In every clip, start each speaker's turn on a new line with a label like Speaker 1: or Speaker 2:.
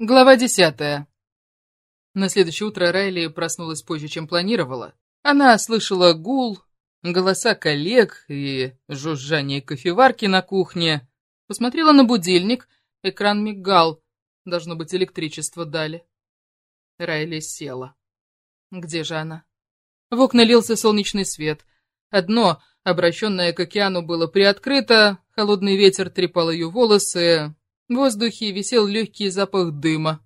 Speaker 1: Глава десятая. На следующее утро Райли проснулась позже, чем планировала. Она слышала гул, голоса коллег и жужжание кофеварки на кухне. Посмотрела на будильник, экран мигал. Должно быть, электричество дали. Райли села. Где же она? В окна лился солнечный свет. Одно, обращенное к океану, было приоткрыто, холодный ветер трепал ее волосы, в воздухе висел легкий запах дыма.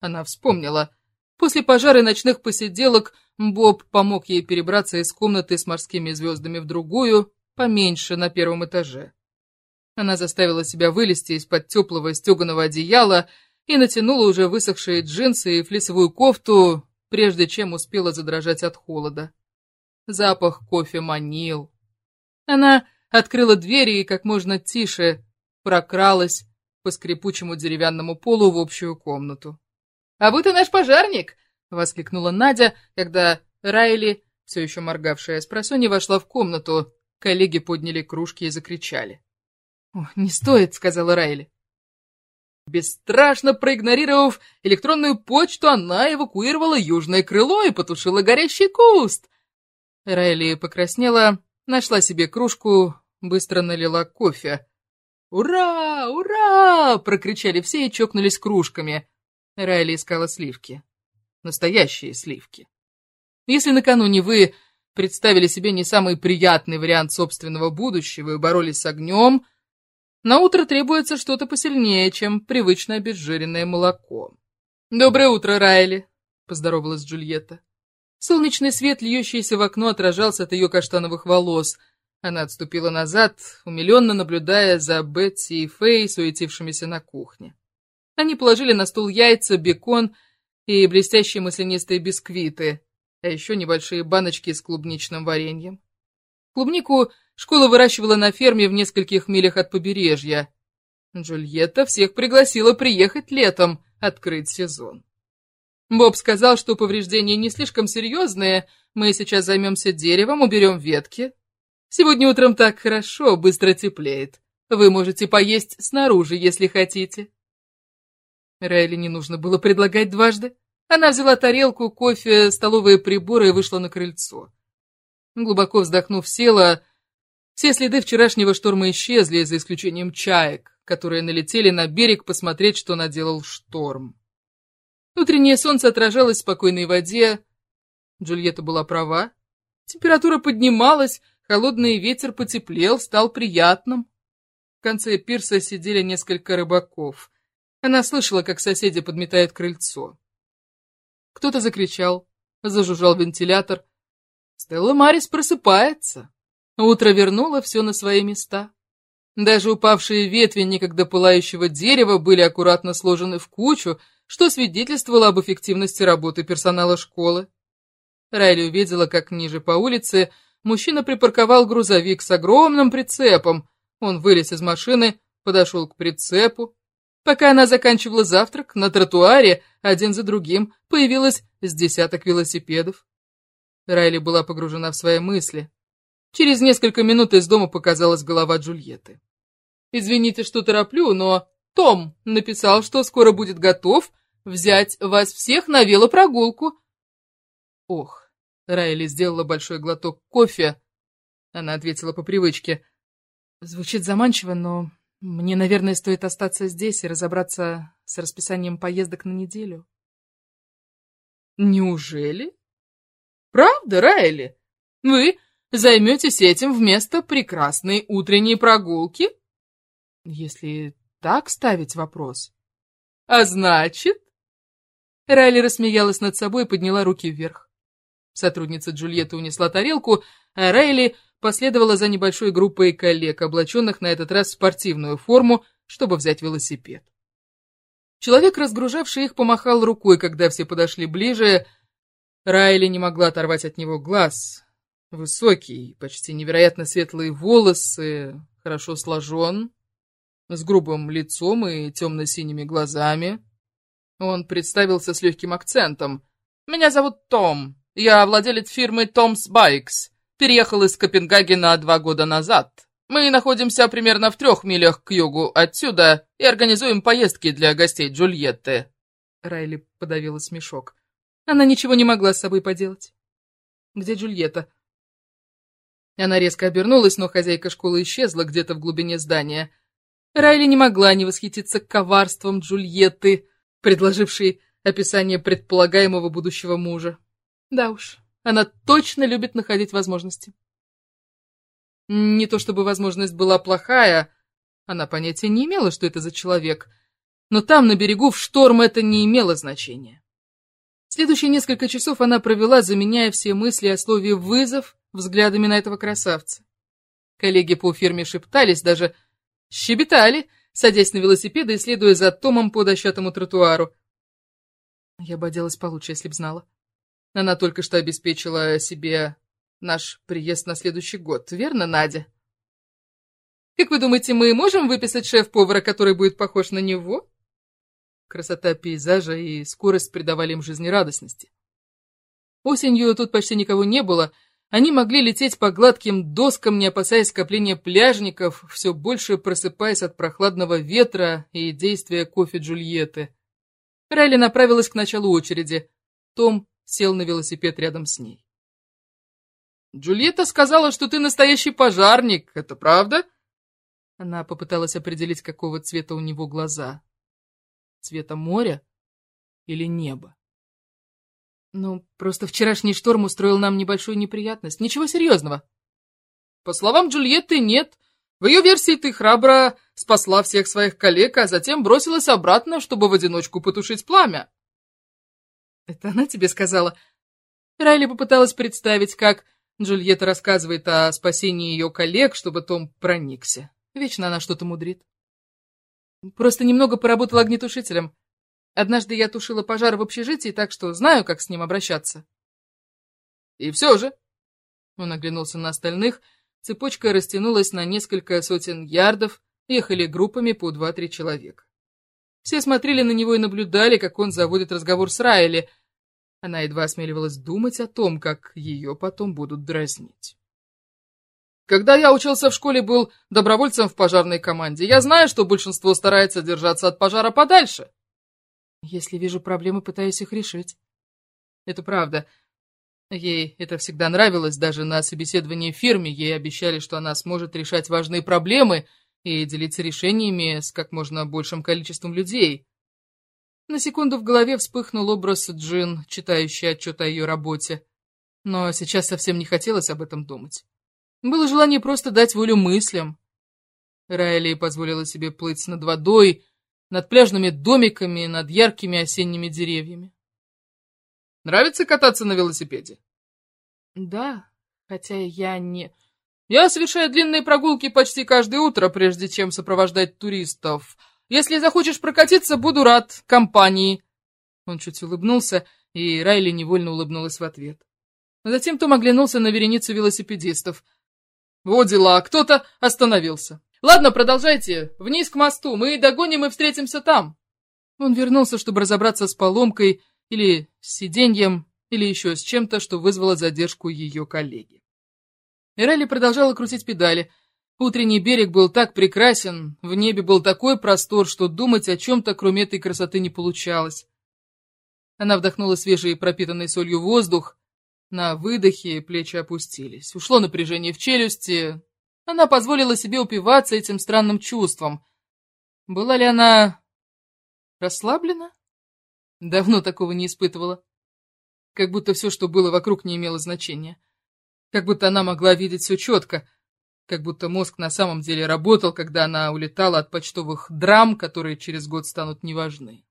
Speaker 1: Она вспомнила. После пожара ночных посиделок Боб помог ей перебраться из комнаты с морскими звездами в другую, поменьше, на первом этаже. Она заставила себя вылезти из-под теплого стеганого одеяла и натянула уже высохшие джинсы и флисовую кофту, прежде чем успела задрожать от холода. Запах кофе манил. Она открыла двери и как можно тише прокралась по скрипучему деревянному полу в общую комнату. «А вы-то наш пожарник!» — воскликнула Надя, когда Райли, все еще моргавшая с просони, вошла в комнату. Коллеги подняли кружки и закричали. «Не стоит», — сказала Райли. Бесстрашно проигнорировав электронную почту, она эвакуировала южное крыло и потушила горящий куст. Райли покраснела, нашла себе кружку, быстро налила кофе. «Ура! Ура!» — прокричали все и чокнулись кружками. Райли искала сливки. Настоящие сливки. Если накануне вы представили себе не самый приятный вариант собственного будущего и боролись с огнем, на утро требуется что-то посильнее, чем привычное обезжиренное молоко. «Доброе утро, Райли!» — поздоровалась Джульетта. Солнечный свет, льющийся в окно, отражался от ее каштановых волос — она отступила назад, умиленно наблюдая за Бетси и Фэй, суетившимися на кухне. Они положили на стол яйца, бекон и блестящие маслянистые бисквиты, а еще небольшие баночки с клубничным вареньем. Клубнику школа выращивала на ферме в нескольких милях от побережья. Джульетта всех пригласила приехать летом, открыть сезон. Боб сказал, что повреждения не слишком серьезные, мы сейчас займемся деревом, уберем ветки, Сегодня утром так хорошо, быстро теплеет. Вы можете поесть снаружи, если хотите. Райли не нужно было предлагать дважды. Она взяла тарелку, кофе, столовые приборы и вышла на крыльцо. Глубоко вздохнув, села. Все следы вчерашнего шторма исчезли, за исключением чаек, которые налетели на берег посмотреть, что наделал шторм. Утреннее солнце отражалось в спокойной воде. Джульетта была права. Температура поднималась, Холодный ветер потеплел, стал приятным. В конце пирса сидели несколько рыбаков. Она слышала, как соседи подметают крыльцо. Кто-то закричал, зажужжал вентилятор. Стелла Марис просыпается. Утро вернуло все на свои места. Даже упавшие ветви некогда пылающего дерева были аккуратно сложены в кучу, что свидетельствовало об эффективности работы персонала школы. Райли увидела, как ниже по улице мужчина припарковал грузовик с огромным прицепом. Он вылез из машины, подошел к прицепу. Пока она заканчивала завтрак, на тротуаре один за другим появилось с десяток велосипедов. Райли была погружена в свои мысли. Через несколько минут из дома показалась голова Джульетты. «Извините, что тороплю, но Том написал, что скоро будет готов взять вас всех на велопрогулку». Ох, Райли сделала большой глоток кофе. Она ответила по привычке. Звучит заманчиво, но мне, наверное, стоит остаться здесь и разобраться с расписанием поездок на неделю. Неужели? Правда, Райли? Вы займетесь этим вместо прекрасной утренней прогулки? Если так ставить вопрос. А значит... Райли рассмеялась над собой и подняла руки вверх. Сотрудница Джульетта унесла тарелку, а Райли последовала за небольшой группой коллег, облаченных на этот раз в спортивную форму, чтобы взять велосипед. Человек, разгружавший их, помахал рукой, когда все подошли ближе. Райли не могла оторвать от него глаз. Высокий, почти невероятно светлые волосы, хорошо сложен, с грубым лицом и темно-синими глазами. Он представился с легким акцентом. «Меня зовут Том. Я владелец фирмы Томс Байкс. Переехал из Копенгагена два года назад. Мы находимся примерно в трех милях к югу отсюда и организуем поездки для гостей Джульетты. Райли подавила смешок. Она ничего не могла с собой поделать. Где Джульетта? Она резко обернулась, но хозяйка школы исчезла где-то в глубине здания. Райли не могла не восхититься коварством Джульетты, предложившей описание предполагаемого будущего мужа. Да уж, она точно любит находить возможности. Не то чтобы возможность была плохая, она понятия не имела, что это за человек, но там, на берегу, в шторм это не имело значения. Следующие несколько часов она провела, заменяя все мысли о слове «вызов» взглядами на этого красавца. Коллеги по фирме шептались, даже щебетали, садясь на велосипеды и следуя за Томом по дощатому тротуару. Я бы оделась получше, если б знала. Она только что обеспечила себе наш приезд на следующий год, верно, Надя? Как вы думаете, мы можем выписать шеф-повара, который будет похож на него? Красота пейзажа и скорость придавали им жизнерадостности. Осенью тут почти никого не было, они могли лететь по гладким доскам, не опасаясь скопления пляжников, все больше просыпаясь от прохладного ветра и действия кофе Джульетты. Райли направилась к началу очереди. Том сел на велосипед рядом с ней. «Джульетта сказала, что ты настоящий пожарник, это правда?» Она попыталась определить, какого цвета у него глаза. Цвета моря или неба? Ну, просто вчерашний шторм устроил нам небольшую неприятность. Ничего серьезного. По словам Джульетты, нет. В ее версии ты храбро спасла всех своих коллег, а затем бросилась обратно, чтобы в одиночку потушить пламя. Это она тебе сказала? Райли попыталась представить, как Джульетта рассказывает о спасении ее коллег, чтобы Том проникся. Вечно она что-то мудрит. Просто немного поработала огнетушителем. Однажды я тушила пожар в общежитии, так что знаю, как с ним обращаться. И все же. Он оглянулся на остальных. Цепочка растянулась на несколько сотен ярдов, ехали группами по два-три человека. Все смотрели на него и наблюдали, как он заводит разговор с Райли. Она едва осмеливалась думать о том, как ее потом будут дразнить. Когда я учился в школе, был добровольцем в пожарной команде. Я знаю, что большинство старается держаться от пожара подальше. Если вижу проблемы, пытаюсь их решить. Это правда. Ей это всегда нравилось, даже на собеседовании в фирме ей обещали, что она сможет решать важные проблемы и делиться решениями с как можно большим количеством людей. На секунду в голове вспыхнул образ Джин, читающий отчет о ее работе. Но сейчас совсем не хотелось об этом думать. Было желание просто дать волю мыслям. Райли позволила себе плыть над водой, над пляжными домиками, над яркими осенними деревьями. Нравится кататься на велосипеде? Да, хотя я не... Я совершаю длинные прогулки почти каждое утро, прежде чем сопровождать туристов. Если захочешь прокатиться, буду рад компании. Он чуть улыбнулся, и Райли невольно улыбнулась в ответ. Затем Том оглянулся на вереницу велосипедистов. Вот дела, кто-то остановился. Ладно, продолжайте. Вниз к мосту. Мы догоним и встретимся там. Он вернулся, чтобы разобраться с поломкой или с сиденьем, или еще с чем-то, что вызвало задержку ее коллеги. Ирелли продолжала крутить педали. Утренний берег был так прекрасен, в небе был такой простор, что думать о чем-то, кроме этой красоты, не получалось. Она вдохнула свежий пропитанный солью воздух. На выдохе плечи опустились. Ушло напряжение в челюсти. Она позволила себе упиваться этим странным чувством. Была ли она расслаблена? Давно такого не испытывала. Как будто все, что было вокруг, не имело значения. Как будто она могла видеть все четко, как будто мозг на самом деле работал, когда она улетала от почтовых драм, которые через год станут неважны.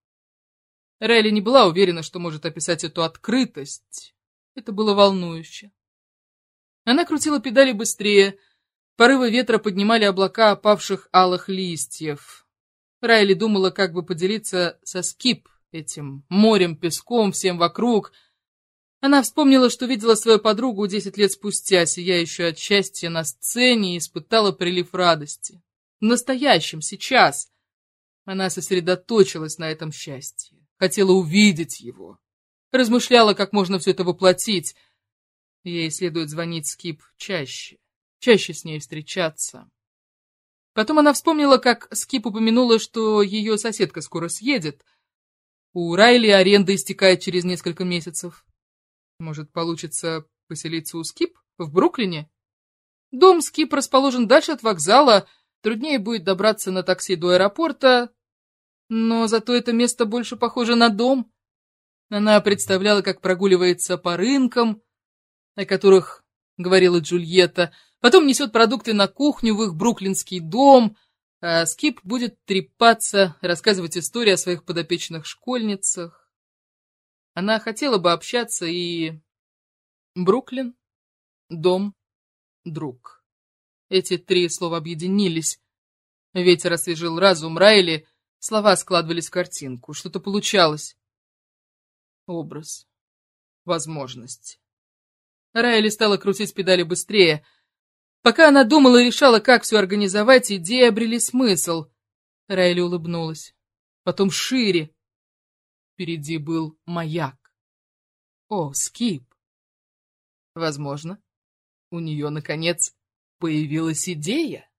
Speaker 1: Райли не была уверена, что может описать эту открытость. Это было волнующе. Она крутила педали быстрее. Порывы ветра поднимали облака опавших алых листьев. Райли думала, как бы поделиться со Скип, этим морем, песком, всем вокруг — она вспомнила, что видела свою подругу десять лет спустя, сияющую от счастья на сцене, и испытала прилив радости. В настоящем, сейчас. Она сосредоточилась на этом счастье, хотела увидеть его. Размышляла, как можно все это воплотить. Ей следует звонить Скип чаще, чаще с ней встречаться. Потом она вспомнила, как Скип упомянула, что ее соседка скоро съедет. У Райли аренда истекает через несколько месяцев. Может, получится поселиться у Скип в Бруклине? Дом Скип расположен дальше от вокзала, труднее будет добраться на такси до аэропорта, но зато это место больше похоже на дом. Она представляла, как прогуливается по рынкам, о которых говорила Джульетта, потом несет продукты на кухню в их бруклинский дом, а Скип будет трепаться, рассказывать истории о своих подопечных школьницах. Она хотела бы общаться и... Бруклин, дом, друг. Эти три слова объединились. Ветер освежил разум Райли, слова складывались в картинку, что-то получалось. Образ. Возможность. Райли стала крутить педали быстрее. Пока она думала и решала, как все организовать, идеи обрели смысл. Райли улыбнулась. Потом шире. Впереди был маяк. О, Скип. Возможно, у нее, наконец, появилась идея.